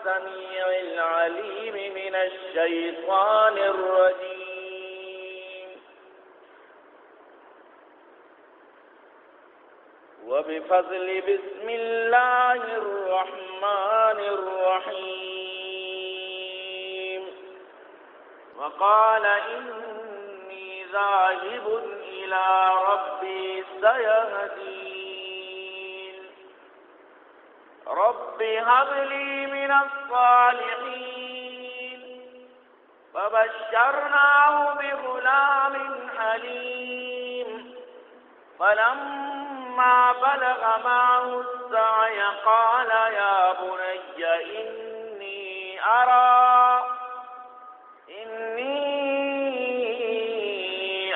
السميع العليم من الشيطان الرجيم. وبفضل بسم الله الرحمن الرحيم. وقال إني ذاهب إلى ربي سيهدين. رب هب لي من الصالحين. فبشرناه بغلام حليم فلما بلغ معه السعي قال يا بني إني أرى إني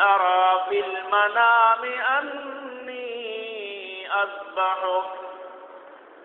أرى في المنام أني أذبحك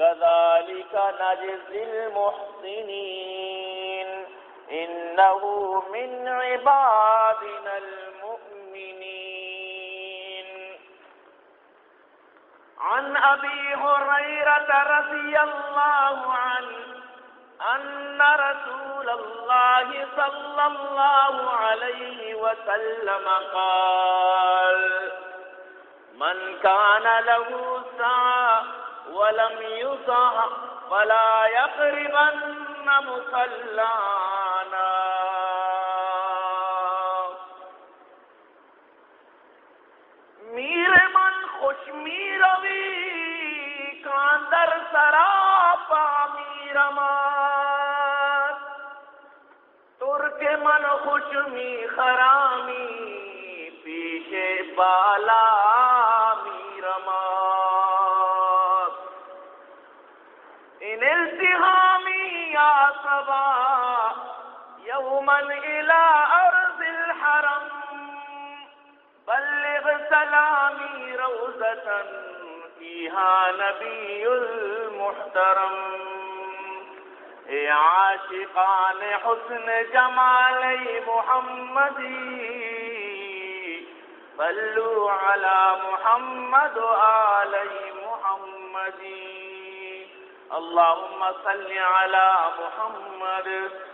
كذلك نجزي المحسنين. إنه من عبادنا المؤمنين. عن أبي هريرة رضي الله عنه أن رسول الله صلى الله عليه وسلم قال من كان له سعى ولم يصح فلا يقربن مصلانا. میر من خوش می روی کاندر سراپا میرمات ترک من خوش می خرامی پیش بالا إلى أرض الحرم. بلغ سلامي روزة فيها نبي المحترم. اے عاشقان حسن جمالی محمدی صلوا على محمد وآل محمدی اللهم صل على محمد.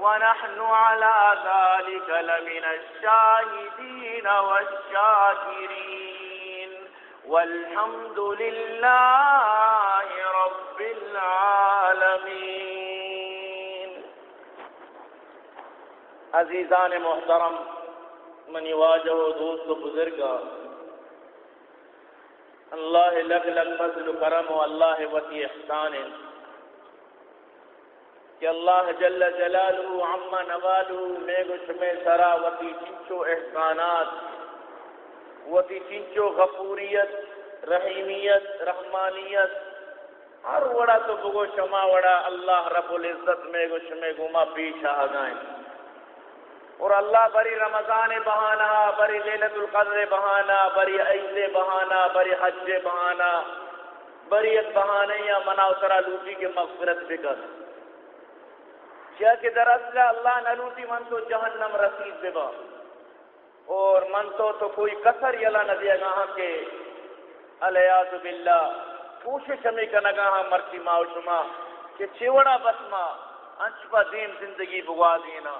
ونحن على ذلك لمن الشاهدين والشاكرين. والحمد لله رب العالمين. عزیزان محترم منی واجہ و دوست و بزرگا اللہ لگ فضل و کرم و اللہ وتی احسان. کہ اللہ جل جلالہ عما نوالہ میگو شمے سرا وتی چنچو احسانات، وتی چنچو غفوریت، رحیمیت، رحمانیت، ہر وڑا تو بگو شما وڑا اللہ رب العزت میں گو شمے گما پیش آگائیں۔ اور اللہ بری رمضان بہانا، بری لیلت القدر بہانا، بری عید بہانا، بری حج بہانا بریت بہانے یا مناو ترا لوٹی کے مغفرت بکر کیا کہ دراصل اللہ نہ لوٹی، من تو جہنم رسید ببا اور من تو تو کوئی کسر یلا نہ دیا گا کہ علیہ باللہ کوشش ہمیں کنگا ہاں مرچی ماو شما، کہ چیوڑا بسما انچ پا دین زندگی بگوا دینا۔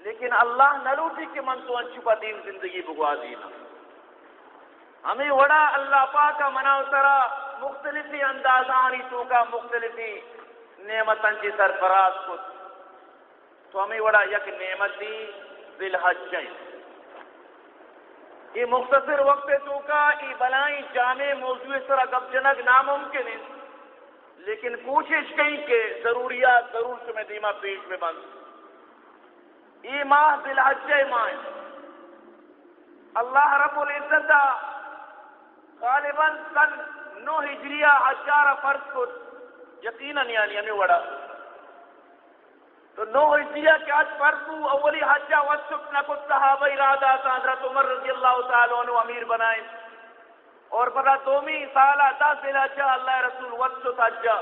لیکن اللہ نہ روٹی کے من تو انچ پا دین زندگی بگوا دینا۔ ہمیں وڑا اللہ پاکا مناو ترا مختلفی اندازانی تو کا مختلفی نعمتن جی سرفراز کت تو ہمیں وڑا یک نعمتی ذی یہ مختصر وقت تو کا یہ بلائیں جامع موضوع سر گپ جنگ ناممکن ہے لیکن کوشش کہیں کہ ضروریات ضرور تمہیں دیما پیش میں بند۔ یہ ماہ دل حج ماہ۔ اللہ رب العزت غالباً سن نو ہجریہ ہزار فرض کو یقیناً یعنی ہمیں وڑا۔ تو نو ہجریہ کے آج فرضو اولی حجہ وصف نکت صحابہ ارادہ تا حضرت عمر رضی اللہ تعالیٰ عنہ امیر بنائیں اور پتا دومی سالہ دس دل حجہ اللہ رسول وصف حجہ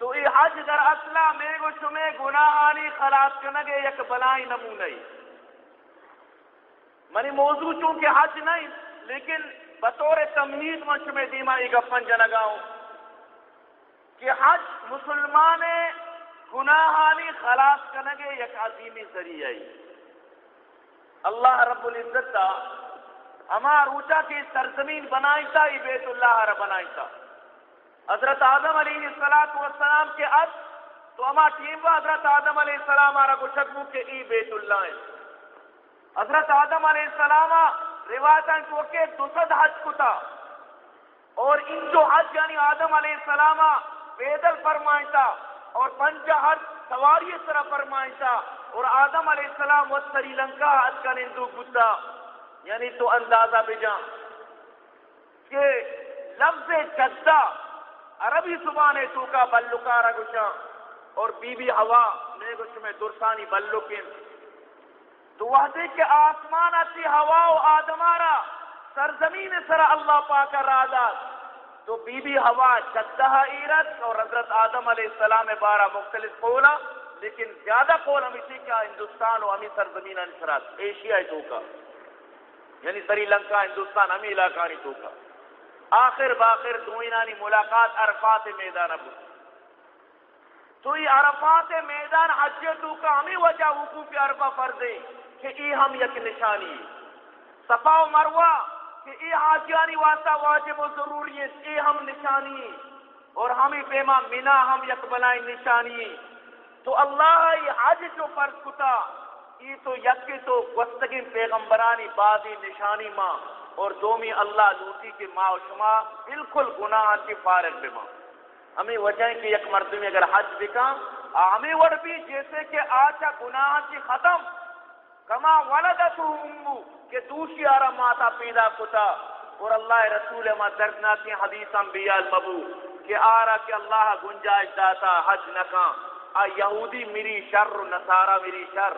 تو ای حج در اصلہ میں گو شمے گناہانی خلاص کنگے یک بلائی نمونئی منی موضوع چونکہ حج نہیں، لیکن بطور تمہید من شمے دیما ای گفن جنگاؤں۔ کہ حج مسلمان گناہانی خلاص کنگے یک عظیمی ذریعہ ہی اللہ رب العزت تا اما روچا کی سرزمین بنائی تا ای بیت اللہ را بنائی تا حضرت آدم علیہ السلام کے اب تو اما ٹیم حضرت آدم علیہ السلام آرہ کو شکمو کے ای بیت اللہ ہے۔ حضرت آدم علیہ السلام روایتاں کو کہ دوسد حج کتا۔ اور ان جو حج یعنی آدم علیہ السلام پیدل فرمائتا اور پنجہ سواری اس طرح فرمائشا اور آدم علیہ السلام و سری لنکا حج کا نندو گتا یعنی تو اندازہ بجا کہ لفظ جدہ عربی زبان تو کا بلکارا گشا اور بی بی ہوا میں گش میں درسانی بلکن تو وہ دیکھ کہ آسمان اتی ہوا و آدمارا سرزمین سر اللہ پاک رادات تو بی بی ہوا جدہ ایرت اور حضرت آدم علیہ السلام بارہ مختلف قولا لیکن زیادہ قول ہم اسی کیا ہندوستان و ہمیں سرزمین انفراد ایشیا تو یعنی سری لنکا، ہندوستان، ہمیں علاقہ نہیں تو آخر باخر دوئنانی ملاقات عرفات میدان ابو۔ تو یہ عرفات میدان حج تو کا ہمیں وجہ وقوف عرفہ فرض ہے کہ ای ہم یک نشانی صفا و مروہ کہ اے حاجیانی واسطہ واجب و ضروری ہے، اے ہم نشانی اور ہمیں پیما منا ہم یک بلائیں نشانی تو اللہ یہ حج جو فرض کتا یہ تو یک تو گستگی پیغمبرانی بازی نشانی ماں۔ اور دومی اللہ لوٹی کے ماں و شما بالکل گناہ کی فارغ بما ہمیں وجہ کہ یک مرد میں اگر حج بکا، ہمیں وڑ بھی جیسے کہ آچا گناہ کی ختم۔ کما ولدت امو کہ دوسری آرہ ماتا پیدا کتا اور اللہ رسول ما دردناکی حدیث انبیاء المبو کہ آرہ کہ اللہ گنجائش داتا حج نکا آ یہودی میری شر نصارہ میری شر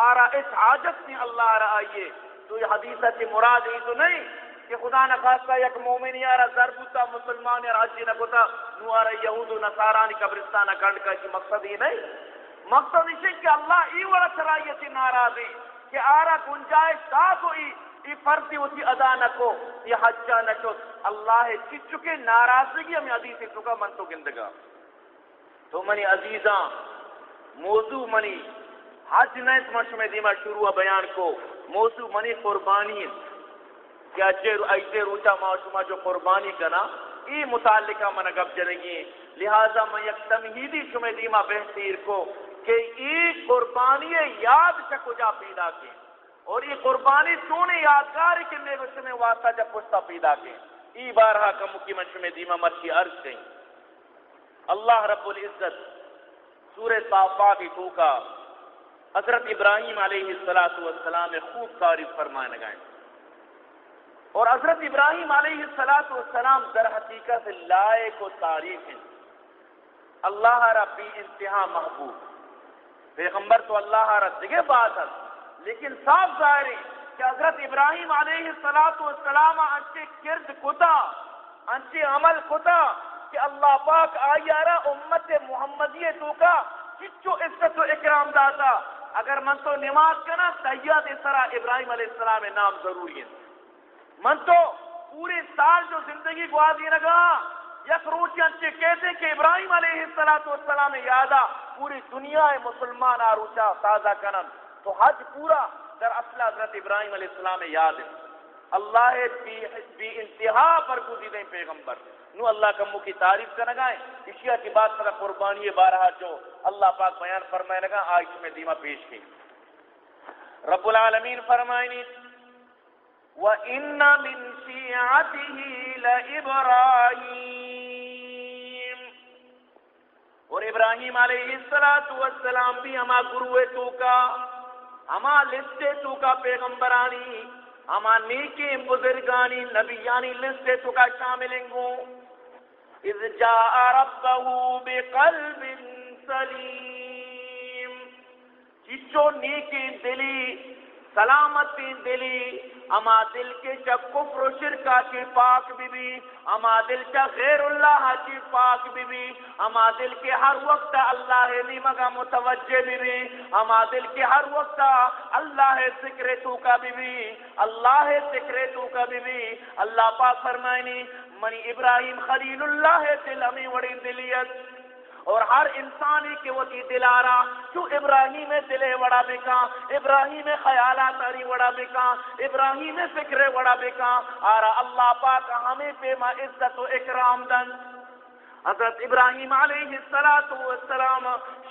آرہ اس حاجت نے اللہ رہ آئیے تو یہ حدیثہ کی مراد ہی تو نہیں کہ خدا نخواستہ یک مومن یارا ضربتا مسلمان یا حجی نکتا نو آرہ یہود و نصارانی قبرستان کنڈ کا مقصد ہی نہیں مقصد اسے کہ اللہ ای وڑا سرائیتی ناراضی کہ آرا گنجائش دا کوئی ای فرضی اسی ادا نہ کو یہ حجہ نہ چو۔ اللہ چک چکے ناراضگی ہمیں عزیز سے چکا من تو گندگا۔ تو منی عزیزاں، موضوع منی حج نیت مش میں دیما شروع بیان کو۔ موضوع منی قربانی۔ کیا اجے ایسے روچا معاشمہ جو قربانی کنا، ای متعلقہ من گپ جنگی۔ لہذا میں یک تمہیدی شمع دیما بہتیر کو۔ کہ یہ قربانی یاد سے کجا پیدا کی اور یہ قربانی سونے یادگار کے میں اس میں واسطہ جب پشتا پیدا کی ای بارہا کا مکی منش میں دیما مرشی عرض گئی اللہ رب العزت سورہ صافا بھی ٹوکا حضرت ابراہیم علیہ السلاۃ والسلام خوب تعریف فرمائے لگائیں اور حضرت ابراہیم علیہ السلاۃ والسلام در حقیقت لائے کو تعریف ہیں۔ اللہ ربی انتہا محبوب۔ پیغمبر تو اللہ رب جگہ بات ہے۔ لیکن صاف ظاہر ہے کہ حضرت ابراہیم علیہ السلاۃ والسلام انچے کرد کتا، انچے عمل کتا کہ اللہ پاک آئیارا امت محمدی تو کا چچو عزت و اکرام داتا۔ اگر من تو نماز کنا تحیات سرا ابراہیم علیہ السلام نام ضروری ہے۔ من تو پورے سال جو زندگی کو آدھی لگا یک روچ کہتے کہ ابراہیم علیہ السلام یادا پوری دنیا مسلمان آروچا تازہ کنن۔ تو حج پورا در اصل حضرت ابراہیم علیہ السلام یاد ہے۔ اللہ بی انتہا پر گزیدیں پیغمبر۔ نو اللہ کمو کی تعریف کا نگائیں اشیاء کی بات پر قربانی بارہا جو اللہ پاک بیان فرمائے لگا، آج میں دیمہ پیش کی۔ رب العالمین فرمائنی، وَإِنَّ مِن شِيعَتِهِ لَإِبْرَاهِيمِ۔ اور ابراہیم علیہ السلام بھی ہما گروہ تو کا ہما لستے تو کا پیغمبرانی، ہما نیکی بزرگانی، نبیانی لستے تو کا شاملیں گو اذ جاء ربہو بقلب سلیم۔ چچو نیکی دلی سلامتی دلی، اما دل کے چا کفر و شرکا کی پاک بی بی اما دل چا غیر اللہ کی پاک بی بی اما دل کے ہر وقت اللہ نیمگا متوجہ بی بی اما دل کے ہر وقت اللہ ذکر تو کا بی بی اللہ ذکر تو کا بی بی اللہ پاک فرمائنی، منی ابراہیم خلیل اللہ دل ہمیں وڑی دلیت۔ اور ہر انسانی کے وہ دلارا تو ابراہیم دل وڑا بکا ابراہیم خیالات آری وڑا بکا ابراہیم فکر وڑا بکا آرا اللہ پاک ہمیں پیما عزت و اکرام دن. حضرت ابراہیم علیہ السلام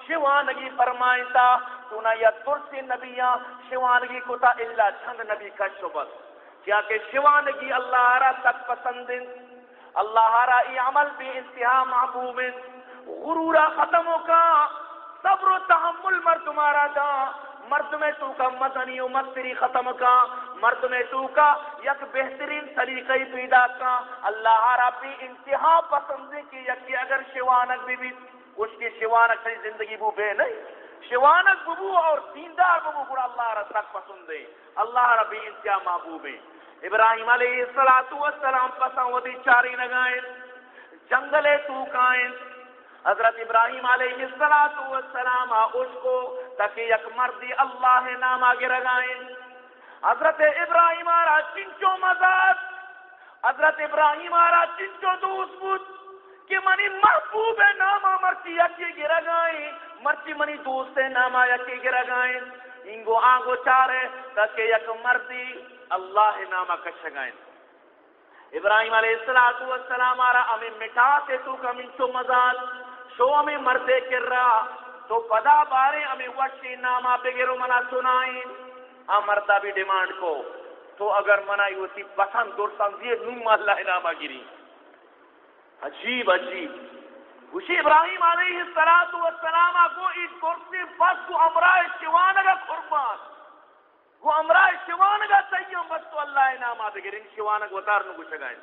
شوانگی فرمائیتا سنا یا ترسی نبیاں شوانگی کتا اللہ چند نبی کا شبت کیا کہ شوانگی اللہ را تک پسندن. اللہ را ای عمل بھی انتہا محبوبن. غرورا ختم ہو کا صبر و تحمل مرد تمہارا دا۔ مرد میں تو کا مدنی و مستری ختم کا مرد میں تو کا یک بہترین طریقہ پیدا کا اللہ ربی انتہا پسند کی یکی اگر شوانک بھی بھی اس کی شوانک سے زندگی بو بے نہیں۔ شوانک ببو اور دیندار ببو گڑا اللہ رب تک پسند ہے۔ اللہ ربی انتہا محبوب ہے۔ ابراہیم علیہ السلام پسند ودی چاری نگائیں۔ جنگلے تو کائیں۔ حضرت ابراہیم علیہ السلام اس کو تاکہ یک مردی اللہ نام آگے رگائیں۔ حضرت ابراہیم آرا چنچو مزاد حضرت ابراہیم آرا چنچو دوست بود۔ کہ منی محبوب نام مرچی یکی گرا گائیں مرچی منی دوست نام یکی گرا گائیں انگو آنگو چارے تاکہ یک مردی اللہ نام کش گائیں ابراہیم علیہ السلام آرا ہمیں مٹاتے تو کمنچو مزاد شو ہمیں مردے کر رہا؟ تو پدا بارے ہمیں وشی نامہ بگیرو منا سنائیں ہاں، آ مردہ بھی ڈیمانڈ کو۔ تو اگر منائی ہوتی پسند دور سمجھئے نوم اللہ نامہ گری۔ عجیب عجیب۔ اسی ابراہیم علیہ السلام کو اس کرسی بس کو امراء شوانگا قربان۔ کو امراء شوانگا تیم بس تو اللہ نامہ بگیر ان شوانگ وطار نگو شگائیں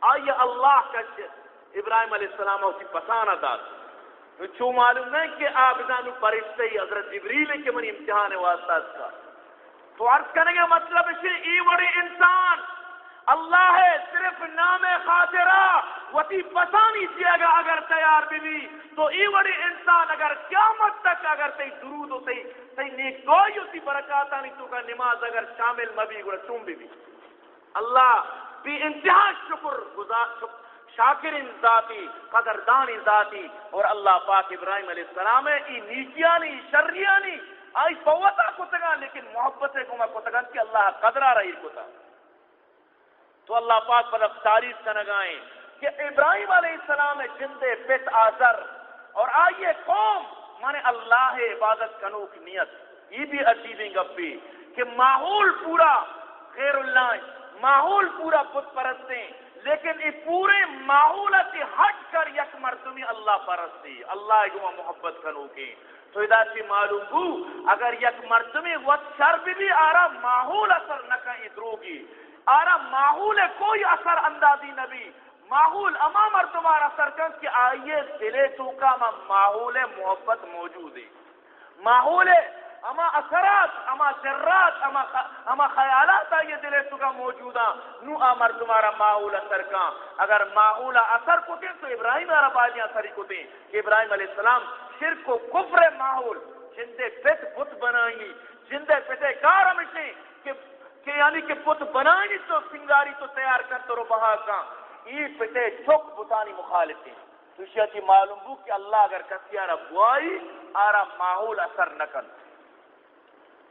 آئیے اللہ کا ابراہیم علیہ السلام اسی پسانا داد تو چو معلوم نہیں کہ آپ جانو پرشتے ہی حضرت جبریل کے منی امتحان واسطہ کا۔ تو عرض کرنے کے مطلب اسے ای بڑی انسان، اللہ ہے، صرف نام خاطرہ، وتی پسانی چیئے گا اگر تیار بھی بھی تو ای بڑی انسان اگر قیامت تک اگر تی درود ہو تی تی نیک گوئی ہوتی برکاتا نہیں، تو کا نماز اگر شامل مبی گوڑا چون بھی بھی اللہ، بھی انتہا شکر گزار شکر شاکر ذاتی، قدردان ذاتی، اور اللہ پاک ابراہیم علیہ السلام ہے ای نیکیانی شریانی، آئی فوتا کتگا لیکن محبت کو میں کتگا کہ اللہ قدرہ رہی کتا۔ تو اللہ پاک پر اب تعریف کا نگائیں کہ ابراہیم علیہ السلام جند پت آزر اور آئیے قوم، مانے اللہ عبادت کنوک نیت۔ یہ بھی عجیبیں گپی کہ ماحول پورا غیر اللہ ماحول پورا بت پرستیں۔ لیکن یہ پورے ماحول سے ہٹ کر یک مرتبی اللہ پرستی اللہ گما محبت کنو کی۔ تو ادا سی معلوم بو اگر یک مرتبی وقت شر بھی بھی آرا ماحول اثر نہ کہیں ادروگی آرا ماحول کوئی اثر اندازی نبی ماحول اما مرتبہ اثر کن کہ آئیے دلے تو کا ماحول محبت موجود ہے۔ ماحول اما اثرات، اما ذرات، اما اما خیالات یہ دل تو کا موجودہ۔ نو امر تمہارا ماحول اثر کا۔ اگر ماحول اثر کو دیں تو ابراہیم عربادی اثر کو دیں۔ کہ ابراہیم علیہ السلام شرک کو کفر ماحول جندے پت بت بنائیں، جندے پتے کار ہمیشہ کہ کہ یعنی کہ بت بنائیں تو سنگاری تو تیار کر تو بہا کا۔ ای پتے چوک بتانی مخالف ہیں۔ تو معلوم بو کہ اللہ اگر کسیارا بوائی، آرا ماحول اثر نہ کر۔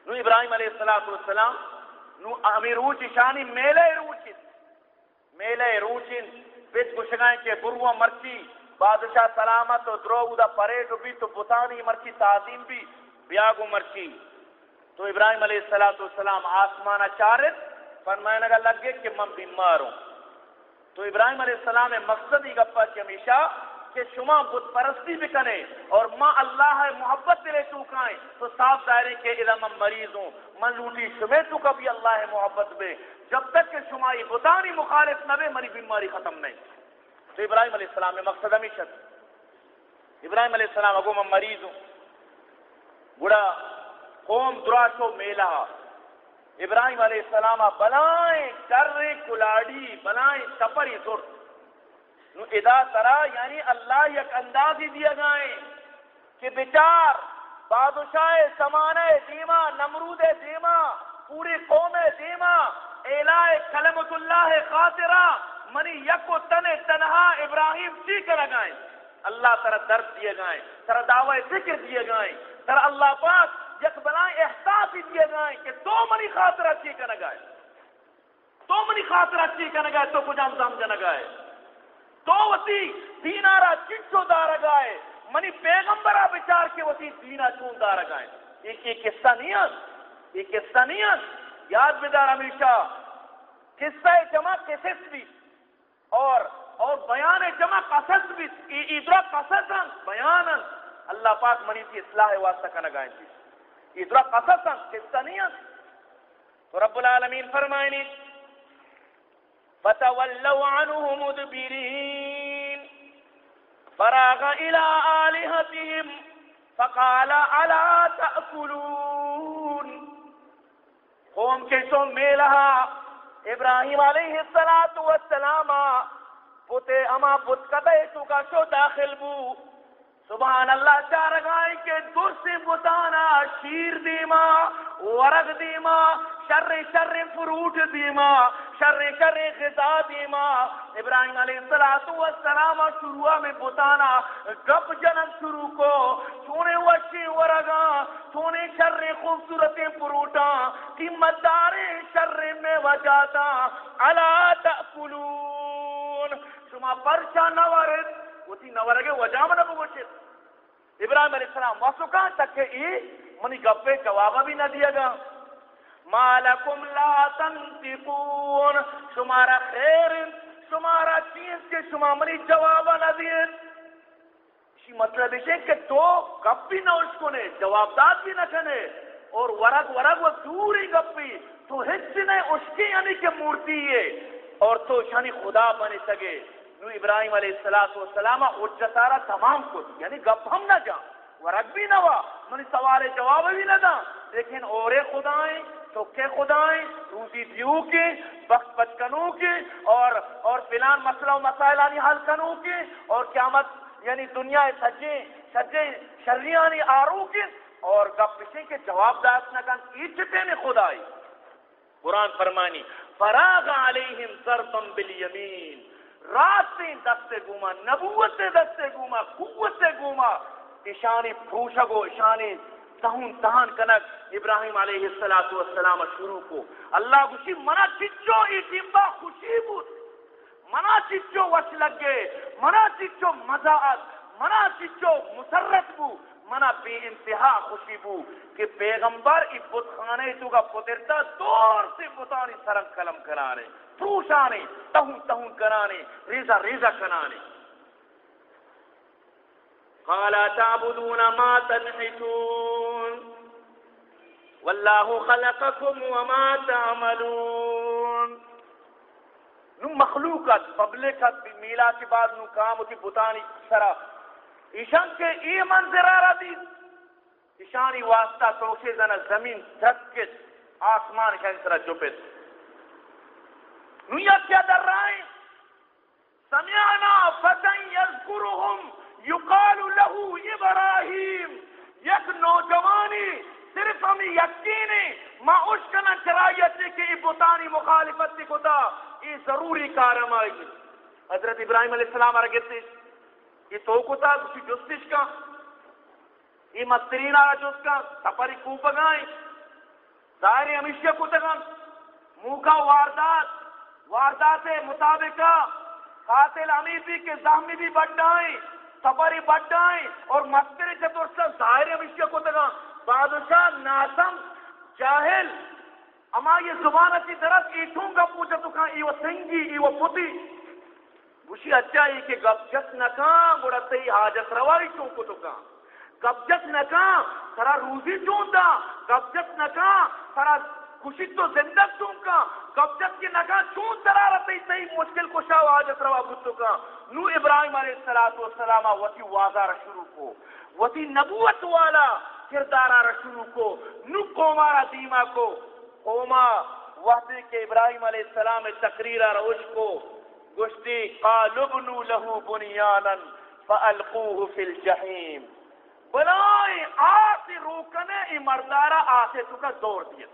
نو ابراہیم علیہ السلام والسلام، نو امی روچ شانی، میلے روچ میلے روچن بیت گشگائیں کے بروا مرچی، بادشاہ سلامت و درو دا پریڈ بھی، تو بتانی مرچی، تعظیم بھی، بیاگو مرچی۔ تو ابراہیم علیہ السلام والسلام، آسمانہ چارت فرمائنے گا لگے کہ من بیمار ہوں۔ تو ابراہیم علیہ السلام، مقصد ہی گپا کہ ہمیشہ کہ شما بت پرستی بھی کریں اور ماں اللہ محبت دلے چوکائیں تو صاف دائرے کے ادھا مریض ہوں۔ من لوٹی شمے تو کبھی اللہ محبت بے جب تک کہ شما یہ بتانی مخالف نہ بے مری بیماری ختم نہیں۔ تو ابراہیم علیہ السلام میں مقصد ہمیشت ابراہیم علیہ السلام اگو من مریض ہوں۔ بڑا قوم دراشو میلہ۔ ابراہیم علیہ السلام بلائیں، کر کلاڑی، بلائیں سپری سرد نو ادا ترا یعنی اللہ یک انداز ہی دیا گائیں کہ بچار بادشاہ سمانے دیما، نمرود دیما، پوری قوم دیما الہ کلمت اللہ خاطرہ، منی یک و تن تنہا ابراہیم جی چی کر لگائیں اللہ ترا درد دیے گائیں ترا دعوی ذکر دیے گائیں ترا اللہ پاک یک بلائیں احساس ہی دیے گائیں کہ تو منی خاطر اچھی کر گائے تو منی خاطر اچھی کر گائے تو کچھ ہم سمجھ گائے تو وسی دینارا چچو دار گائے منی پیغمبرہ بچار کے وسی دینا چون دار گائے ایک یہ قصہ نہیں ہے یہ قصہ نہیں ہے یاد بدار ہمیشہ قصہ جمع قصص بھی اور اور بیان جمع قصص بھی ادرا قصص بیان اللہ پاک منی کی اصلاح واسطہ کا نگائیں تھی ادرا قصص قصہ نہیں ہے تو رب العالمین فرمائنی فتولوا عنه مدبرين. فراغ إلى آلهتهم فقال، ألا تأكلون? قوم کے سو میلہا ابراہیم علیہ السلام پتے اما پت کدے تو کا شو داخل بو۔ سبحان اللہ چار گائیں کے درس بتانا شیر دیما، ورق دیما شر شر فروٹ دیما شر شر غذا دیما ابراہیم علیہ السلام والسلام شروع میں بتانا گپ جنم شروع کو۔ سونے وشی ورگا سونے شر خوبصورت فروٹا قیمت دار شر میں وجاتا الا تأکلون۔ شما پرچا نورد وتی نورگے وجہ من بگوشت ابراہیم علیہ السلام واسو کہاں تک کہ ای منی گپے جوابہ بھی نہ دیا گا۔ مالکم لا تنتقون شمارا خیر شمارا چیز کے، شما منی جواب نہ دیئے اسی مطلب ہے کہ تو گپ بھی نہ اس کو نے جواب داد بھی نہ کنے اور ورگ ورگ وہ دوری گپی تو ہچ نے اس کی یعنی کہ مورتی ہے. اور تو شانی خدا بنے سکے. نو ابراہیم علیہ السلام حجتارا تمام کچھ. یعنی گپ ہم نہ جا. ورگ بھی نہ ہوا منی سوال جواب بھی نہ دا. لیکن اورے خدائیں چوکے خدائیں، روزی دیو کے، وقت بچکنوں کے، اور اور فلان مسئلہ و مسائل آنی حل کنوں کے، اور قیامت یعنی دنیا سجے سجے شریانی آرو کے، اور گپ پشے کے جواب داس نہ کن ایچتے نے خدائی؟ قرآن فرمانی، فراغ علیہم ضربم بالیمین، رات سے دستے گوما، نبوت سے دستے گوما، قوت گوما اشانی پھوشگو اشانی تہون تہان کنک ابراہیم علیہ السلام والسلام شروع کو۔ اللہ گوشی منا چچو ای ٹیمبا خوشی بود۔ منا چچو وش لگے، منا چچو مزاعت منا چچو مسرت بو منا بے انتہا خوشی بو کہ پیغمبر ای بت خانے تو کا پترتا دور سے بتانی سرنگ کلم کرانے۔ پروشانے تہون تہون کرانے ریزا ریزا کرانے۔ قال تعبدون ما تنحتون. والله خلقكم وما تعملون. نو مخلوقات پبلکت میلا کے بعد نو کام ہوتی بتانی سرا. ایشان کے ای منظر آ رہا دی ایشانی واسطہ توشے زنا زمین دھکت آسمان کے سرا جپت نو یا در سمعنا فتن یذکرهم یقال له ابراہیم، یک نوجوانی، صرف ہمیں یقینی، ما اشکنا چرائیت کہ ای مخالفت کی کتا ای ضروری کارم آئی حضرت ابراہیم علیہ السلام آرہ گئتے ای تو کتا کسی جستش کا۔ ای مسترین آرہ جست کا سپری کوپ گائیں۔ ظاہر ہمیشہ کتا گا موکا واردات واردات مطابقہ، قاتل امیدی کے زہمی بھی بڑھائیں سپری بڑھائیں اور مستری چطور سے ظاہر ہمیشہ کتا گا بادشاہ ناسم، جاہل، اما یہ زبان اچھی طرح ایٹھوں گا پوچھا تو کہاں، ایو سنگی، ایو پتی۔ بوشی اچھا ہی کہ گب گبجت نکاں بڑا تی حاجت روائی چون کو تو کہاں۔ گبجت نکاں سرا روزی چون دا۔ گب گبجت نکاں سرا خوشی تو زندہ چون کا گبجت کی نکاں چون ترا رتی تی مشکل کو شاو حاجت روا بوتو کا نو ابراہیم علیہ السلام وتی وازار شروع کو، وتی نبوت والا کردارا رسول کو، نو قومارا دیما کو۔ قوما وحدی کے ابراہیم علیہ السلام تقریرہ روش کو۔ گشتی قالبنو لہو بنیانا فالقوه فی الجحیم۔ بلائیں آسی روکنے ای مردارا، آسے تو کا دور دیا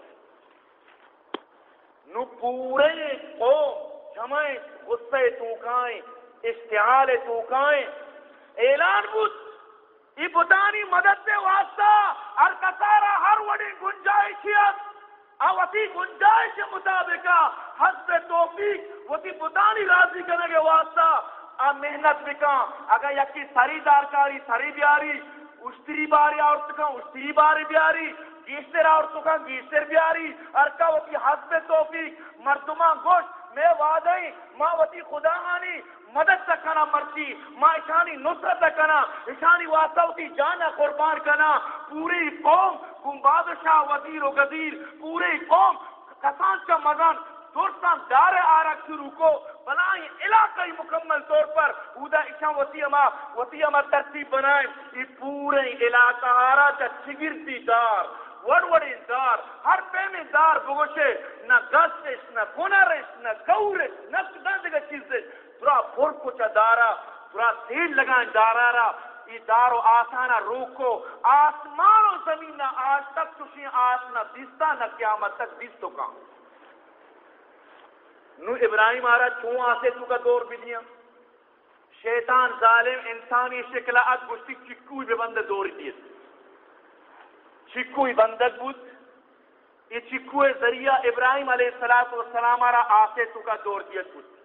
نو پورے قوم جمعیں غصے توکائیں۔ اشتعال توکائیں۔ اعلان بود ای بتانی مدد سے واسطہ ہر کسارا ہر وڑی گنجائشیت اوتی گنجائش مطابقہ حسب توفیق وتی بتانی راضی کرنے کے واسطہ آ، محنت بکا اگر یکی سری دارکاری، سری بیاری، اشتری باری اور تکا اشتری باری بیاری گیشتر اور تکا گیشتر بیاری ارکا وتی حسب توفیق، مردمہ گوشت، میں وعدیں ماں وتی خدا آنی مدد تکنا مرچی ماں اشانی نصرت تکنا اشانی واسطہ جانا قربان کنا۔ پوری قوم کم بادشاہ، وزیر و گزیر، پوری قوم کسان کا مزان دوستان دار آرک شروع کو۔ بلائیں علاقائی مکمل طور پر۔ اودا اشان وطی اما وطی اما ترتیب بنائیں۔ یہ پورے علاقہ آرہ تا چگرتی دار، وڑ وڑی دار ہر پیمی دار بگوشے۔ نہ گستش نہ گنرش نہ گورش، نہ گندگا چیزش۔ پورا پور کچھ دارا پورا تیل لگائیں دارا را یہ دارو آسانا روکو، آسمان و زمین نہ آج تک تشی آس نہ دیستا، نہ قیامت تک دیستو کا نو ابراہیم آرہ چون آسے تو کا دور بھی دیا؟ شیطان ظالم انسانی شکلہ اد گشتی چکوی بے بندے دوری دیت چکوی بندت بود۔ یہ چکوی ذریعہ ابراہیم علیہ السلام آرہ آسے تو کا دور دیت بود۔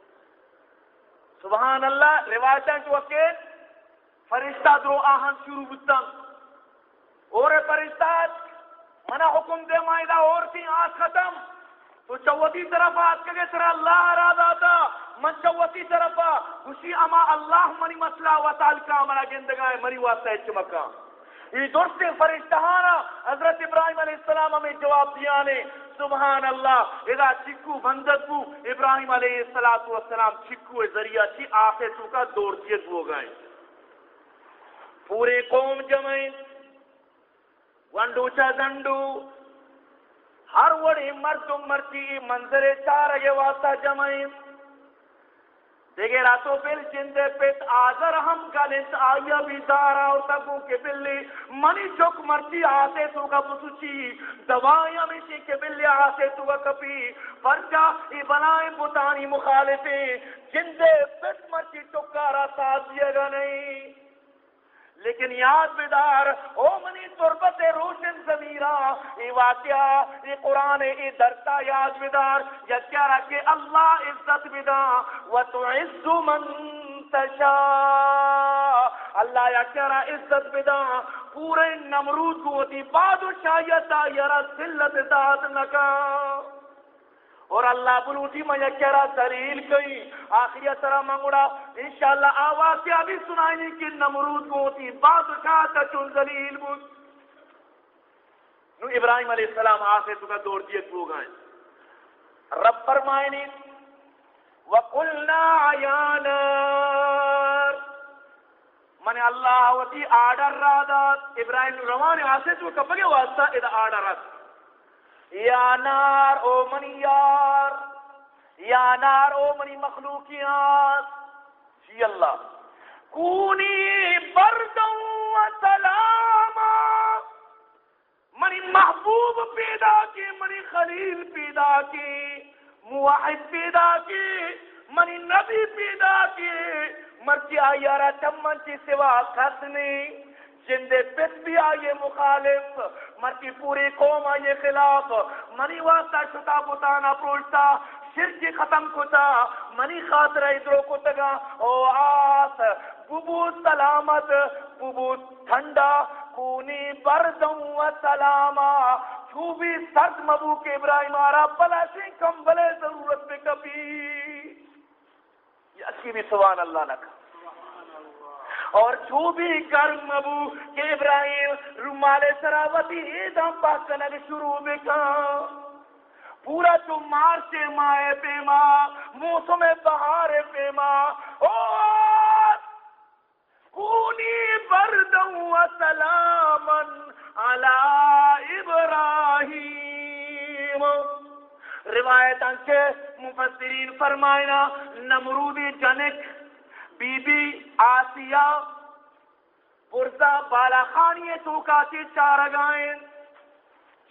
سبحان اللہ روایتاں جو کہ فرشتہ درو آہن شروع بودتاں اور فرشتہ منا حکم دے مائدہ اور تھی آس ختم تو چوتی طرف آت کے سر اللہ ارادہ تھا من چوتی طرف خوشی اما اللہ منی مسئلہ و تعلقہ منا گندگاہ منی واسطہ چمکا یہ درست فرشتہانا حضرت ابراہیم علیہ السلام ہمیں جواب دیا نے سبحان اللہ اذا چکو بندت بو ابراہیم علیہ السلام چکو ذریعہ چی آخے تو کا دور چیز ہو گئے۔ پورے قوم جمعیں، ونڈو چا دنڈو، ہر وڑی مردم مرچی منظر چار یہ واسطہ جمعیں۔ دیکھے راتو پھر چندے پیت آزر ہم گلت آیا بھی دارا اور تکو کے بلی، منی چک مرتی آتے تو کا بسوچی، دوائیاں مشی کے بلی آتے تو کا کپی پرچا ای بنائیں بتانی مخالفیں چندے پیت مرتی چکارا ساتھ دیا گا نہیں۔ لیکن یاد بدار او منی تربت روشن زمیرہ ای واقعہ ای قرآن ای درتا یاد بدار یا کیا رکھے اللہ عزت بدا و تعز من تشاء۔ اللہ یا کرا عزت بدا پورے نمرود کو دی ہوتی بادشاہیتا یرا سلت داد نکا اور اللہ بلوٹی میں یہ کہہ دلیل کئی؟ آخری طرح منگوڑا انشاءاللہ آواز سے ابھی سنائیں کہ نمرود کو ہوتی بادشاہ تا چون دلیل بود۔ نو ابراہیم علیہ السلام آسے تو کا دور دیئے تو گئے رب فرمائنی، وَقُلْنَا عَيَانَرْ من اللہ وتی آڈر را داد ابراہیم روان آسے تو کبھگے واسطہ ادھا آڈر را یا نار، او منی یار. یا نار، او منی مخلوقیات. جی اللہ. کونی بردن و سلاما. منی محبوب پیدا کی، منی خلیل پیدا کی، موحد پیدا کی، منی نبی پیدا کی. مرچی آیارا چمن چی سوا کس نہیں جندے پس بھی آئیے مخالف مرچی پوری قوم آئیے خلاف۔ منی واسطہ شتا بتانا پروشتا شرکی ختم کتا، منی خاطر ادرو کتگا او آس، ببو سلامت، ببو ٹھنڈا، کونی بردم و سلاما۔ چوبی سرد مبو کے ابراہیم آرہ پلاشی کم بلے ضرورت پہ کبھی۔ یہ اچھی بھی سوان اللہ نہ کھا اور جو بھی گرم مبو کہ ابراہیم رومال سراوتی ایدم پاک کنگ شروع بکا پورا تو مار سے مائے پیما، موسم بہار پیما۔ اور کونی بردن و سلامن علی ابراہیم۔ روایت کے مفسرین فرمائنا، نمرودی جنک بی بی آسیہ پرزا بالا خانی تو کاتی چار گائیں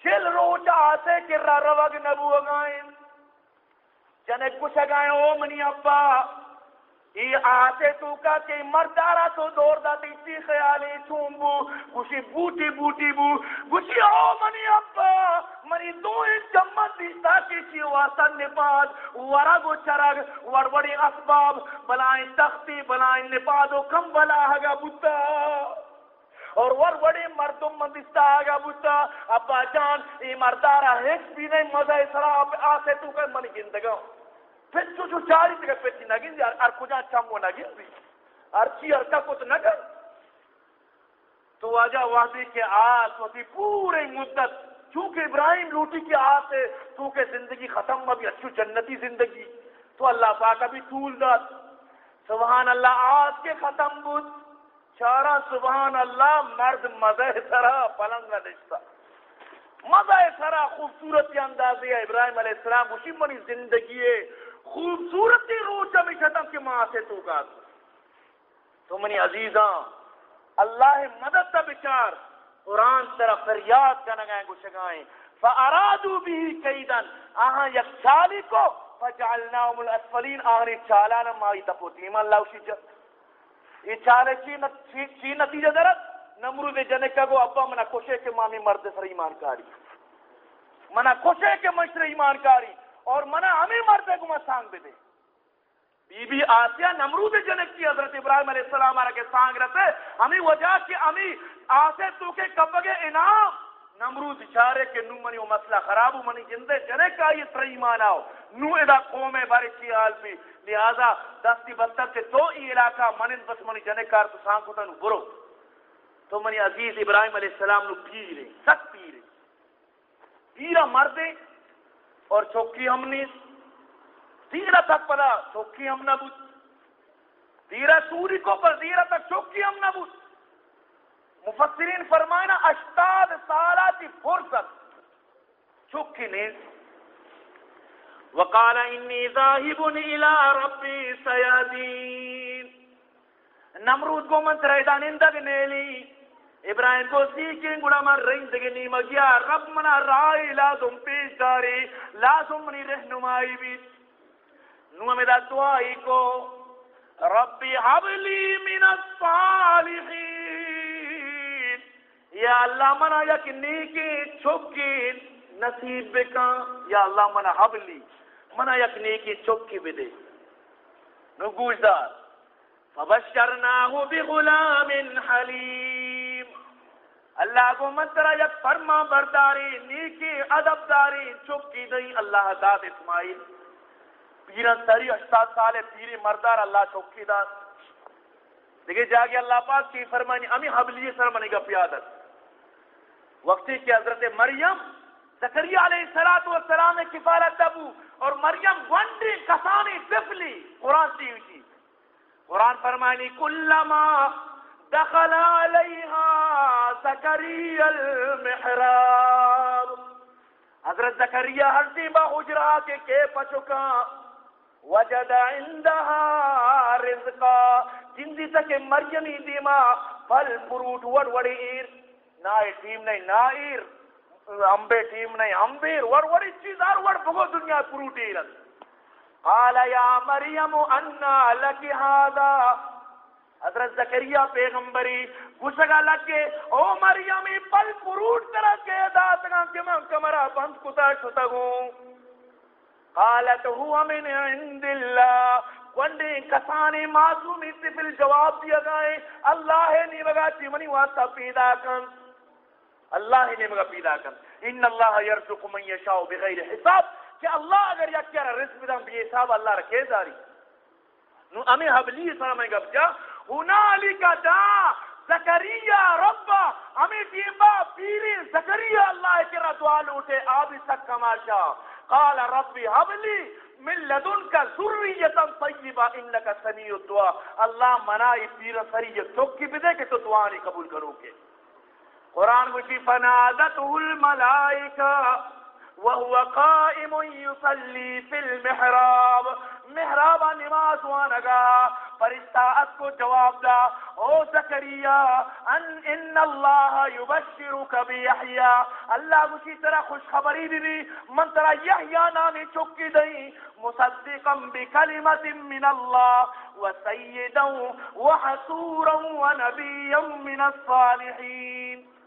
چل روچ آتے کرا روگ نبو گائیں جنے کچھ گائیں او منی ابا ای آتے تو کا کہ مردارا تو دور دا تیسی خیالی چومبو، گوشی بوٹی بوٹی بو۔ گوشی او منی ابا، منی دو ایک جمت دیستا کی چی واسن نپاد۔ ورگو چرگ وربڑی اسباب، بلائیں تختی، بلائیں نپادو، کم بلا ہگا بوتا۔ اور ور بڑے مردم مندستا آگا بوتا۔ ابا جان، ای مردارا ہیچ بھی نہیں، مزہ اسرا، آتے تو کہ منی گندگاں پھر چو چو چاری تک پیتی نگین دی ار کجا چامو نگین دی ار چی ار کا کت نگر تو آجا وحدی کے آس وحدی پورے مدت چونکہ ابراہیم لوٹی کی آس ہے چونکہ زندگی ختم ابھی اچھو جنتی زندگی تو اللہ پاک ابھی طول داد سبحان اللہ آس کے ختم بود چارا سبحان اللہ مرد مزہ سرا پلنگا نشتا مزہ سرا خوبصورتی اندازی ہے ابراہیم علیہ السلام اسی منی زندگی ہے خوبصورتی روچ میں شتم کے ماں سے تو گا تو۔ منی عزیزاں، اللہ مدد تا بچار قرآن طرف فریاد کا نگائیں گو شگائیں فَأَرَادُوا بِهِ قَيْدًا آہاں یک چالی کو فَجَعَلْنَاهُمُ الْأَسْفَلِينَ۔ آہاں چالانا مائی تپوتی ایمان اللہ اسی جب یہ چالے چی نتیجہ درد؟ نمرود جنے کا گو، ابا منا کوشے کے مامی مرد سر ایمان کاری۔ منا کوشے کے مشر ایمان کاری۔ اور منا ہمیں مرتے کو سانگ دے دے۔ بی بی آسیہ نمرود جنک کی حضرت ابراہیم علیہ السلام آرہ کے سانگ رہتے۔ ہمیں وجہ کہ ہمیں آسے تو کے کبگے انعام۔ نمرود چارے کے نو منی و مسئلہ خرابو منی جندے جنک کا یہ تر ایمان آو نو ادا قوم بارے چی حال بھی۔ لہذا دستی بستر سے تو ای علاقہ منن بس منی جنک کار تو سانگ ہوتا نو برو۔ تو منی عزیز ابراہیم علیہ السلام نو پیرے سک پیرے پیرا مردے اور چوکی ہم نے دیرہ تک پلا، چوکی ہم نہ بود۔ دیرہ سوری کو پر دیرہ تک چوکی ہم نہ بود۔ مفسرین فرمائنا، اشتاد سالاتی فرصت۔ چوکی نے وقال انی ذاہب الى ربی سیادین۔ نمرود کو من ترائدان اندگ نیلی۔ ابراہیم کو سیکھیں گڑا من رہندگی نیم گیا رب منا رائی لازم پیش داری لازم منی رہنمائی بھی نو میں دا دعائی کو ربی حبلی من الصالحین یا اللہ منا یک نیکی چھکی نصیب بکا یا اللہ منا حبلی منا یک نیکی چھکی بدے نو گوش دار فبشرناه بغلام حلیم اللہ کو منترا فرما برداری، نیکی ادب داری چپ کی دئی اللہ داد اسماعیل۔ پیرن سری اشتاد سال پیری مردار اللہ چپ کی داد دیکھے جاگے اللہ پاک کی فرمانی امی حبلی سرمنی کا پیادت۔ وقتی کہ حضرت مریم زکریہ علیہ السلام والسلام کفالت دبو اور مریم ونڈی، کسانی طفلی قرآن سی قرآن فرمانی کلما دخل علیہا زکریہ المحراب. حضرت زکریہ ہر دیبا حجرہ کے کے پچکا وجد عندها رزقا. جندی تک مریمی دیما، پھل، فروٹ، وڑ وڑی ایر. نائے ٹیم نہیں نائر امبے ٹیم نہیں، امبیر، وڑ وڑی چیز آر وڑ بگو دنیا فروٹ ایرن قال یا مریم، انا لکی هذا؟ حضرت زکریہ پیغمبری گسگا لگے، او مریمی پل فروٹ طرح کے داتگاں کہ میں کمرہ بند کتا شتا ہوں. قالت هو من عند اللہ. ونڈے کسانے معصومی طفل جواب دیا گئے، اللہ نے مگا چیمنی واسطہ پیدا کن. اللہ نے مگا پیدا کن۔ ان اللہ یرزق من یشاء بغیر حساب. کہ اللہ اگر یک کیا رزق بدم بی حساب اللہ رکھے داری۔ نو امی حبلی سلام میں گب جا هنالک دا زکریہ ربا ہمیں ٹیمبا پیری زکریہ اللہ کے دعا لوٹے آبی سک کماشا قال ربی حبلی من لدنك ذریتا طیبا انکا سمیع الدعا اللہ منائی پیر سری چوکی بدے کہ تو دعا نہیں قبول کرو گے قرآن وشی فنادته الملائکہ وهو قائم يصلي في المحراب. محراب نماز وانگا فرشتہ اس کو جواب دا. أو زکریہ أن إن اللہ یبشرک بیحیا اللہ اسی طرح خوش خبری دی من طرح یحیا نامی چکی دئی مصدقا بکلمت من اللہ وسیدا وحسورا ونبیا من الصالحین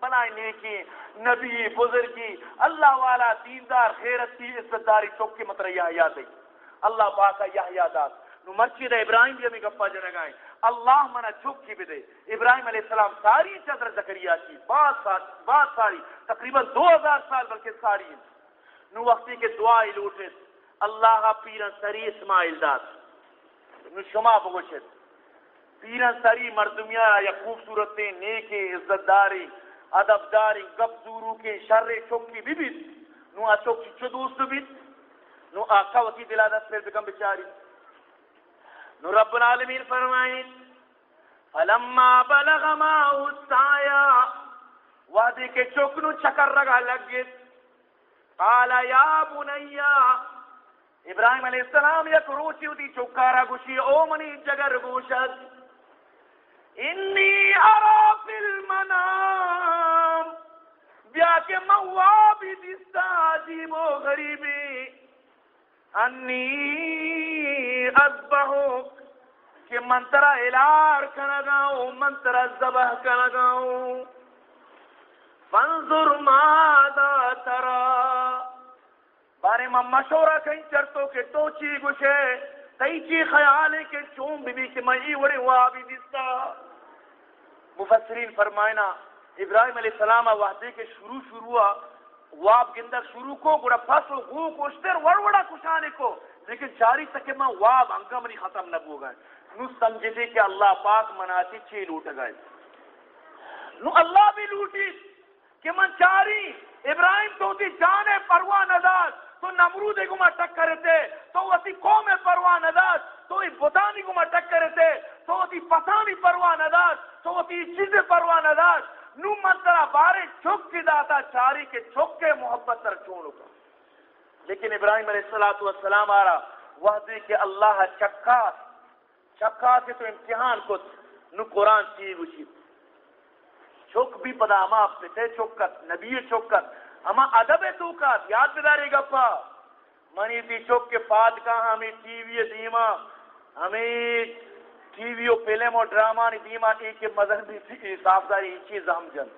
بنائے نیکی نبی بزرگی اللہ والا دیندار، خیرت کی عزت داری چوک کے مطرح یحیاء دی اللہ پاکا یحیاء داد۔ نو مسجد ابراہیم بھی ہمیں گپا جنگائیں اللہ منا چوک کی بدے ابراہیم علیہ السلام ساری چادر زکریہ کی، بات ساری بات ساری، تقریباً دو ہزار سال بلکہ ساری۔ نو وقتی کے دعائی لوٹے۔ اللہ پیرن سری اسماعیل داد۔ نو شما بگوشت۔ پیرن سری مردمیاں یا خوبصورتیں نیکی عزت داری۔ ادب داری گب زورو کے شر چوکی بھی بھی نو آ چوکی چو دوست بھی نو آقا وکی دلا دست پھر بکم بچاری۔ نو رب العالمین فرمائیں فلما بلغ ما استایا وادی کے چوکنو چکر رگا لگ گئے قال یا بنیا، ابراہیم علیہ السلام یک روچی دی چکارا گوشی، او منی جگر گوشت۔ انی ارا فی المنام۔ بیا کے موابی دستا عجیب و غریبی، انی اذبہو کہ منترہ الار کنگاؤں منترہ زبہ کنگاؤں۔ فانظر ماذا ترا بارے میں مشورہ کہیں چرتو کے توچی گشے کئی چی خیال ہے کہ چون بی بی کہ میں ای وڑے وابی دستا۔ مفسرین فرمائنا ابراہیم علیہ السلام وحدے کے شروع شروع واب گندہ شروع کو، گڑا پس و غو کو اشتر وڑوڑا کشانے کو۔ لیکن جاری تک میں واب انگا منی ختم نہ ہو گئے۔ نو سمجھے دے کہ اللہ پاک مناتی چھ لوٹ گئے۔ نو اللہ بھی لوٹی کہ من چاری ابراہیم تو تی جانے پرواہ نداز تو نمرود گما ٹکر تھے۔ تو اسی قوم پرواہ نداز تو ای بتانی گما ٹکر تھے۔ تو اسی پتانی پرواہ نداز تو اسی چیز پرواہ نداز نو منترہ بارے چھک کی داتا، چاری کے چھک کے محبت تر چونو کا لیکن ابراہیم علیہ السلام آ رہا وحدی کہ اللہ چکا چکا سے تو امتحان کو نو قرآن چیئے گوشی چھک بھی پدا ہما پتے چھکت نبی چھکت ہما ادب تو کا یاد بداری گپا منی تی چوک کے پاد کا ہمیں ٹی وی دیما، ہمیں ٹی وی فلم اور ڈرامہ نی دیما ایک مذہبی صاف داری ای چیز ہم جن۔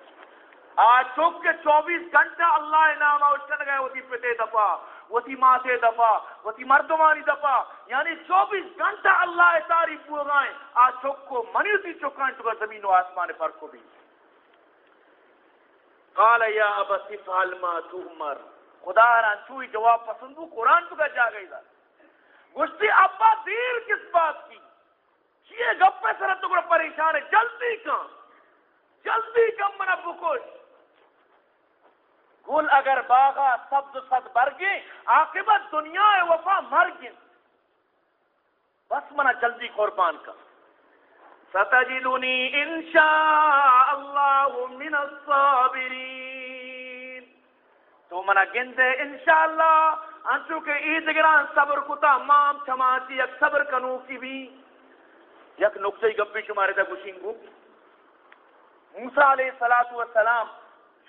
آج چوک کے چوبیس گھنٹہ اللہ نام اوشن گئے وہی پتے دفع وہی ماتے دفع وہی مردمانی دفع یعنی چوبیس گھنٹہ اللہ تعریف پور گائیں آج چوک کو منی تھی چوکائیں تو زمین و آسمان پر کو بھی۔ قال یا ابا سفال ما تؤمر۔ خدا ران چوئی جواب پسندو، قرآن تو کا جا گئی دا۔ گشتی ابا دیر کس بات کی؟ چیئے گپے سر تو پریشان ہے، جلدی کام، جلدی کم منا بکش گل اگر باغا سبز سد برگے عاقبت دنیا وفا مر گئے۔ بس منا جلدی قربان کا ستجدنی انشاء اللہ من الصابرین۔ تو منا گندے، انشاءاللہ۔ انچو کہ عید گران صبر کتا، مام چماتی یک صبر کنو کی بھی۔ یک نقطہ گپی شمارے دا گوشنگو موسیٰ علیہ السلام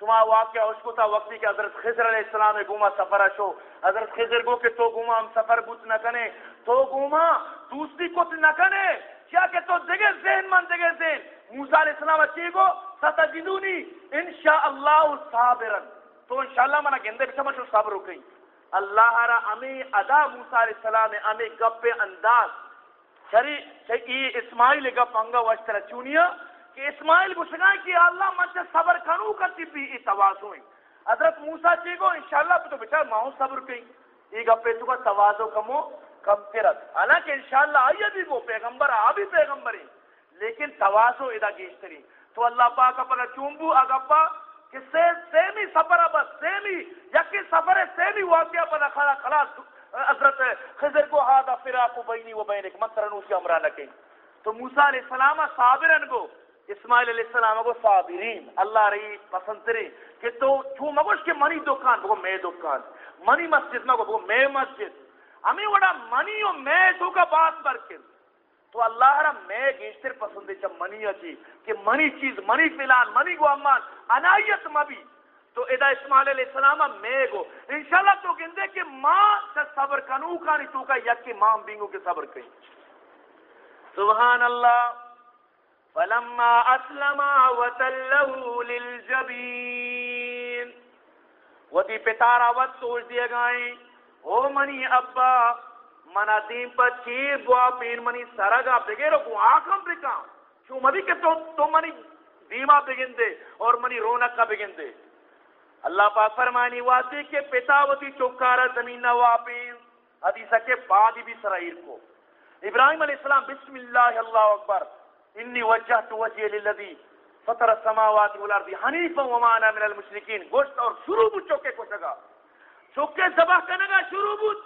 شما واقعہ اس کو تھا وقتی کہ حضرت خضر علیہ السلام گوما سفر شو، حضرت خضر گو کہ تو گوما ہم سفر بوت نہ کنے تو گوما دوسری کت نہ کنے کیا کہ تو دگے ذہن من دگے ذہن موسیٰ علیہ السلام اچھی گو ستجدونی انشاءاللہ صابرن. تو انشاءاللہ منا گندے بچا مچھو صبر ہو گئی اللہ را امی ادا موسیٰ علیہ السلام امی گپ انداز. چری چی اسماعیل گپ انگا وشتر چونیا کہ اسماعیل گشنا کہ اللہ من سے صبر کنو کرتی بھی ای توازو ہیں۔ حضرت موسیٰ چی گو، انشاءاللہ تو بچار ماہوں صبر کئی ای گپے تو کا توازو کمو، کم کرت حالانکہ انشاءاللہ آئیے بھی وہ پیغمبر آبی پیغمبر ہیں۔ لیکن توازو ادا گیشتری تو اللہ پاک اپنا چومبو، اگپا، کہ سیمی سفر بس سیمی یکی سفر سیمی واقعہ پدا خلا، خلاص۔ حضرت خضر کو ہادا فراق و بینی و بینک منترن اسی امرہ نکیں تو موسیٰ علیہ السلام صابرن کو اسماعیل علیہ السلام کو صابرین، اللہ رہی، پسند کرے کہ تو چھو مگوش کے منی دکان، بگو میں دکان، منی مسجد مگو، بگو میں مسجد۔ ہمیں وڑا منی و میں تو کا بات برکن۔ تو اللہ رہا میں گیشتر پسند پسندے چا منی اچھی، کہ منی چیز، منی فلان، منی گو امان انائیت مبی۔ تو ادا اسماعیل علیہ السلام میں گو انشاءاللہ تو گندے کہ ماں سے صبر کنو کانی تو کا یکی ماں بینگو کے صبر کئی سبحان اللہ فلما اسلما وتلہو للجبین۔ ودی پتارا ود سوچ دیا گائیں او منی ابا منا دین پر چیر بوا پین منی سرگا بگیرو کو آکم بکا چو مدی کہ تو, تو منی دیما بگن دے اور منی رونق کا بگن دے اللہ پاک فرمانی واضح کے پتاوتی چوکارا زمین واپین حدیثہ کے بعد بھی سرائیر کو۔ ابراہیم علیہ السلام، بسم اللہ اللہ اکبر، انی وجہت وجہ للذی فطر السماوات والارض حنیفا ومانا من المشرکین۔ گوشت اور شروع بود چوکے کو شگا۔ چوکے زباہ کنگا شروع بود۔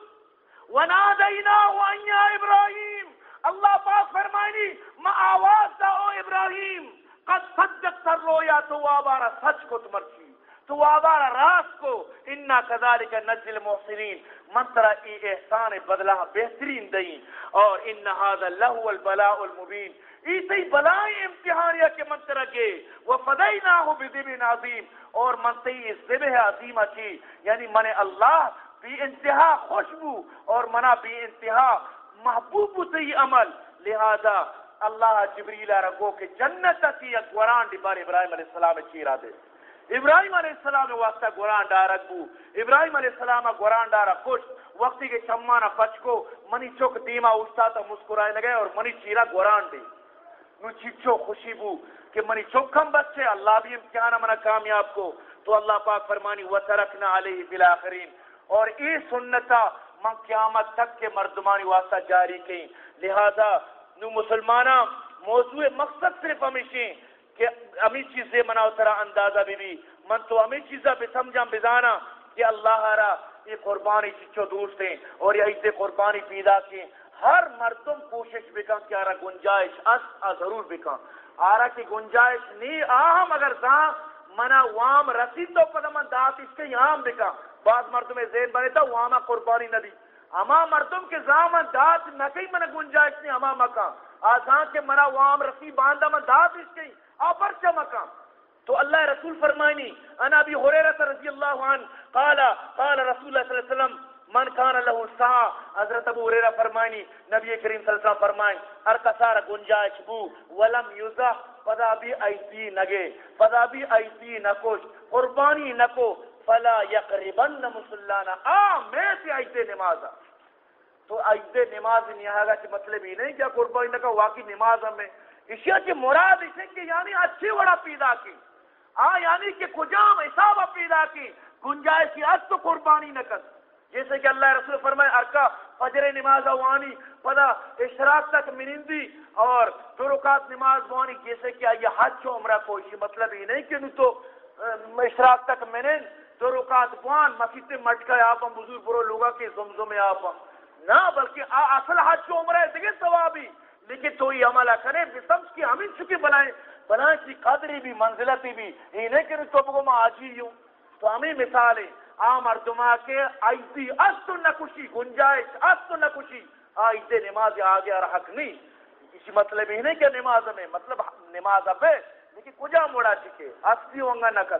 ونادینا وانیا ابراہیم اللہ پاک فرمائنی ما آواز دا او ابراہیم، قد صدق تر رویا تو وابارا سچ کو تمرچی تو آبارا راست کو انا کذالک نجل محسنین منترا ای احسان بدلہ بہترین دئین۔ اور ان هذا له البلاء المبین۔ ایسی بلائی امتحان یا کہ منترا گے۔ وفدیناہ بذبن عظیم۔ اور منتی اس ذبح عظیم اچھی یعنی من اللہ بی انتہا خوشبو اور منا بی انتہا محبوب تی عمل۔ لہذا اللہ جبریل رگو کہ جنت تی ایک وران بار ابراہیم علیہ السلام چیرا دے۔ ابراہیم علیہ السلام واسطہ گوران ڈارک بو۔ ابراہیم علیہ السلام گوران ڈارا خوش۔ وقتی کے چمانا پچ کو منی چوک دیما اٹھتا تو مسکرائے لگے اور منی چیرا گوران دی نو چچو خوشی بو کہ منی چوکم بچے۔ اللہ بھی امتحان منا کامیاب کو۔ تو اللہ پاک فرمانی، وَتَرَكْنَا عَلَيْهِ بِالْآخِرِينَ۔ اور ای سنتا، من قیامت تک کے مردمانی واسطہ جاری کہیں لہذا نو مسلمانہ موضوع مقصد صرف ہمیشہ کہ امی چیزیں مناو ترا اندازہ بھی بھی من تو امی چیزہ بھی سمجھا بزانا کہ اللہ را یہ قربانی چچو دوست ہیں اور یہ اسے قربانی پیدا کی ہر مردم کوشش بکن کہ آرہ گنجائش اس آ ضرور بکن۔ آرہ کی گنجائش نہیں آہم اگر زاں منا وام رسید تو پتہ من دات اس کے یہاں بکن۔ بعض مردم ذہن بنے تا واما قربانی نبی۔ اما مردم کے زامن دات نہ کہیں من گنجائش نہیں اما مکان آزان کے منا وام رسی باندھا من دات اس کے۔ آپر چمکا تو اللہ رسول فرمائنی، انا ابی حریرت رضی اللہ عنہ قال قال رسول اللہ صلی اللہ علیہ وسلم، من کان له سا حضرت ابو ہریرہ فرمائنی، نبی کریم صلی اللہ علیہ وسلم فرمائیں ہر کسار گنجائش بو، ولم یزا پدا بھی ایسی نگے پدا بھی ایسی نکوش قربانی نکو، فلا یقربن مسلانا. آ، میں سی ایسے نمازا تو ایسے نماز مطلب نہیں آگا کہ مطلب ہی نہیں کیا قربانی نکا واقعی نماز ہمیں اشیاء کی مراد اسے کہ یعنی اچھی وڑا پیدا کی۔ آ یعنی کہ کجام حساب پیدا کی۔ گنجائش کی ات تو قربانی نکل جیسے کہ اللہ رسول فرمائے، ارکا، فجر نماز اوانی، پدا اشراق تک منندی اور دو رکعت نماز وانی جیسے کہ یہ حج و عمرہ کوئی مطلب ہی نہیں کہ تو اشراق تک منن دو رکعت بوان، مسجد مٹکا آپ ہم بزرگ برو لوگا کے زمزم آپ ہم۔ نہ، بلکہ اصل حج و عمرہ ہے، دیکھیں ثوابی۔ لیکن تو یہ عملہ کرے بسمس کی ہمیں چکی بلائیں۔ بلائیں کی قدری بھی، منزلتی بھی۔ ہی نہیں کہ تو بگو میں آجی ہوں۔ تو ہمیں مثال ہے آ مردما کے آئیتی است نہ کشی، گنجائش است نہ کشی۔ آئیتے نماز آگے اور حق نہیں۔ اسی مطلب ہی نہیں کہ نماز میں مطلب نماز اب ہے، لیکن کجا موڑا چکے؟ ہستی ہوں گا نقل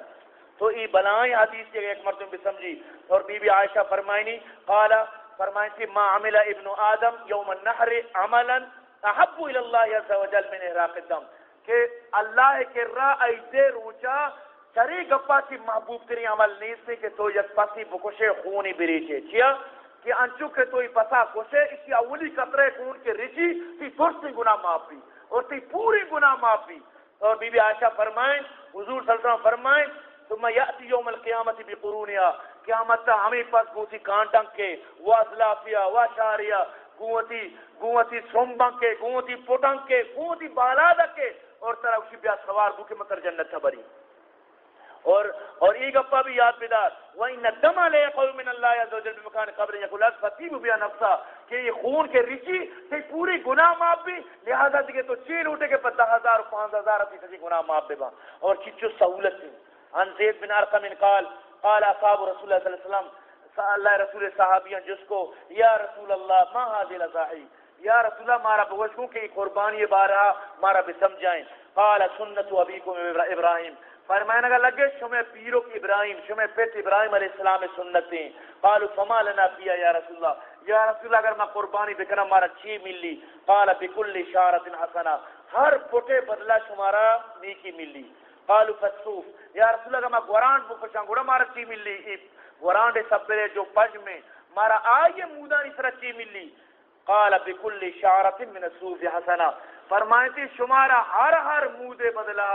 تو ای بلائیں حدیث کے ایک مرتبہ بھی سمجھی۔ اور بی بی عائشہ فرمائنی، قالا فرمائن تھی ما عمل ابن آدم یوم النحر عملا احب اللہ عز و جل من احراق الدم، کہ اللہ کے را ایدے روچا چری گپا کی محبوب تری عمل نہیں سے کہ تو یک پاسی بکشے خونی بریچے۔ چیا؟ کہ انچو کہ تو ہی پسا کشے، اسی اولی قطرے خون کے رچی، تی ترسی گناہ معافی، اور تی پوری گناہ معافی۔ اور بی بی عائشہ فرمائیں، حضور صلی اللہ علیہ وسلم فرمائیں، ثم یاتی یوم القیامت بقرونیا قیامت تا ہمیں پاس گوتی کانٹنگ کے و ازلافیا و شاریا گوتی گوتی سومبن کے گوتی پوٹنگ کے گوتی بالادا کے اور طرح اسی بیا سوار بو کے مطر جنت تھا بری۔ اور اور یہ گپا بھی یاد بدار بیدار وَإِنَّ الدَّمَ لَيَقَوْ مِنَ اللَّهِ عَزَّ وَجَلْ بِمَكَانِ قَبْرٍ يَقُولَ فَتِيبُ بِيَا نَفْسَا کہ یہ خون کے رچی، کہ پوری گناہ معاف بھی، لہذا دیکھے تو چین اٹھے کے پتہ ہزار، پانچ ہزار اپنی سچی گناہ معاف بھی با اور چچو سہولت ان زید بن ارقم قال قال اصحاب رسول اللہ صلی اللہ علیہ وسلم اللہ رسول صحابیاں جس کو یا رسول اللہ ما هذه الازاحی یا رسول اللہ مارا بوشکوں کہ قربانی بارہا مارا بھی سمجھائیں قال سنت ابیکم ابراہیم فرمائے نگا لگے، شمع پیرو کی ابراہیم، شمع پیت ابراہیم علیہ السلام سنتیں. قالوا، فما لنا فيها یا رسول اللہ یا رسول اللہ اگر میں قربانی بکنا مارا چی ملی؟ قال، بكل شارت حسنہ ہر پٹے بدلا شمارا نیکی ملی۔ قالوا، فسوف. یا رسول اللہ میں گوران بکشاں، گوڑا مارا چی ملی؟ گوران دے سبرے جو پج میں، مارا آئیے مودانی سر چی ملی۔ قال بكل شارت من الصوف حسنہ فرمائے شمارا ہر ہر مودے بدلا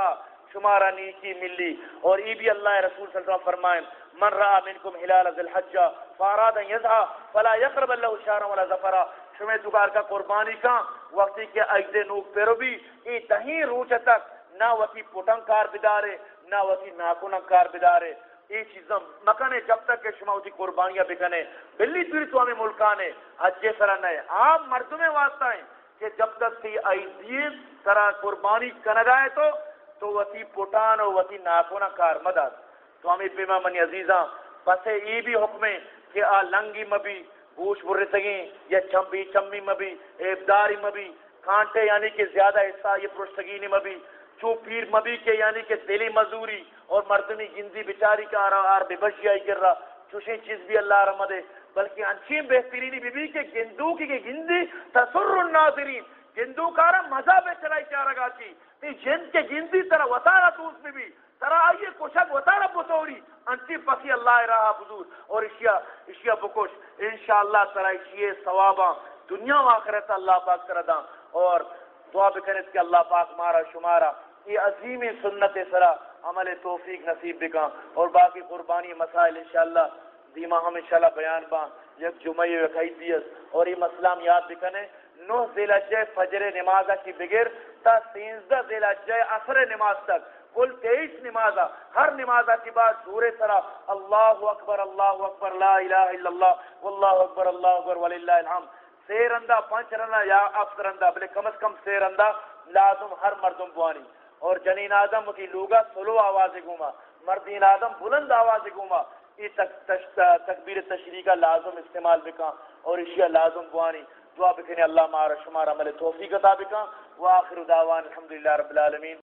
شمارا نیکی ملی۔ اور ای بھی اللہ رسول صلی اللہ علیہ وسلم فرمائیں من رأى منکم حلال ذی الحج فاراد ان یدعا فلا یقرب اللہ شارا ولا زفرا شمی تکار کا قربانی کا وقتی کے اجدے نوک پیرو بھی ای تہیں روچ تک، نہ وقتی پوٹن کار بدارے، نہ وقتی ناکونن کار بدارے۔ یہ چیزاں مکانے جب تک کہ شما ہوتی قربانیاں بکنے بلی توری تو ہمیں ملکانے، حج سرا نئے۔ عام مردوں میں واسطہ ہیں کہ جب تک کہ ایدیز سرا قربانی کنگائے تو تو وتی پوٹان و وتی ناکونا کار مدد۔ تو ہمیں پیما منی عزیزاں پس ای بھی حکمیں کہ آ لنگی مبی گوش برے سگیں یا چمبی، چمی مبی ابداری مبی، کانٹے یعنی کہ زیادہ حصہ، یہ پرشتگینی مبی۔ چو پیر مبی کے یعنی کہ دلی مزوری اور مردمی گندی بچاری کا آرہ آر بے بشی آئی کر رہا۔ چوشیں چیز بھی اللہ رحمدے بلکہ انچین بہترینی بی بی کے گندو کی گندی تسر الناظرین۔ گندو کارا مزہ بے چلائی چاہ رگا چی تی جن کے گندی طرح وطارا تو اس میں بھی۔ طرح آئیے کوشک وطارا بطوری۔ انتی پسی اللہ رہا بزور اور اشیاء اشیاء بکوش۔ انشاءاللہ طرح اشیاء ثوابا دنیا و آخرت اللہ پاک کردہ اور دعا بکنت کہ اللہ پاک مارا شمارا۔ یہ عظیم سنت سرا۔ عمل توفیق نصیب بکا اور باقی قربانی مسائل انشاءاللہ دیما ہم انشاءاللہ بیان با یک جمعی وقائی دیس اور یہ مسئلہ یاد بکنے نو زیلجہ فجر نمازہ کی بغیر تا سینزدہ زیلجہ اثر نماز تک کل تیئیس نمازہ ہر نمازہ کی بات زور سرا اللہ اکبر اللہ اکبر لا الہ الا اللہ واللہ اکبر اللہ اکبر وللہ الحمد سیر اندہ پانچ رندہ یا افسر اندہ بلے کم از کم سیر اندہ لازم ہر مردم بوانی اور جنین آدم کی لوگا سلو آواز گوما مردین آدم بلند آواز گوما یہ تکبیر تشریح کا لازم استعمال بکا اور اشیاء لازم بوانی۔ دعا بکنے اللہ مارا شمار عمل توفیق عطا بکا۔ وآخر دعوان الحمدللہ رب العالمین۔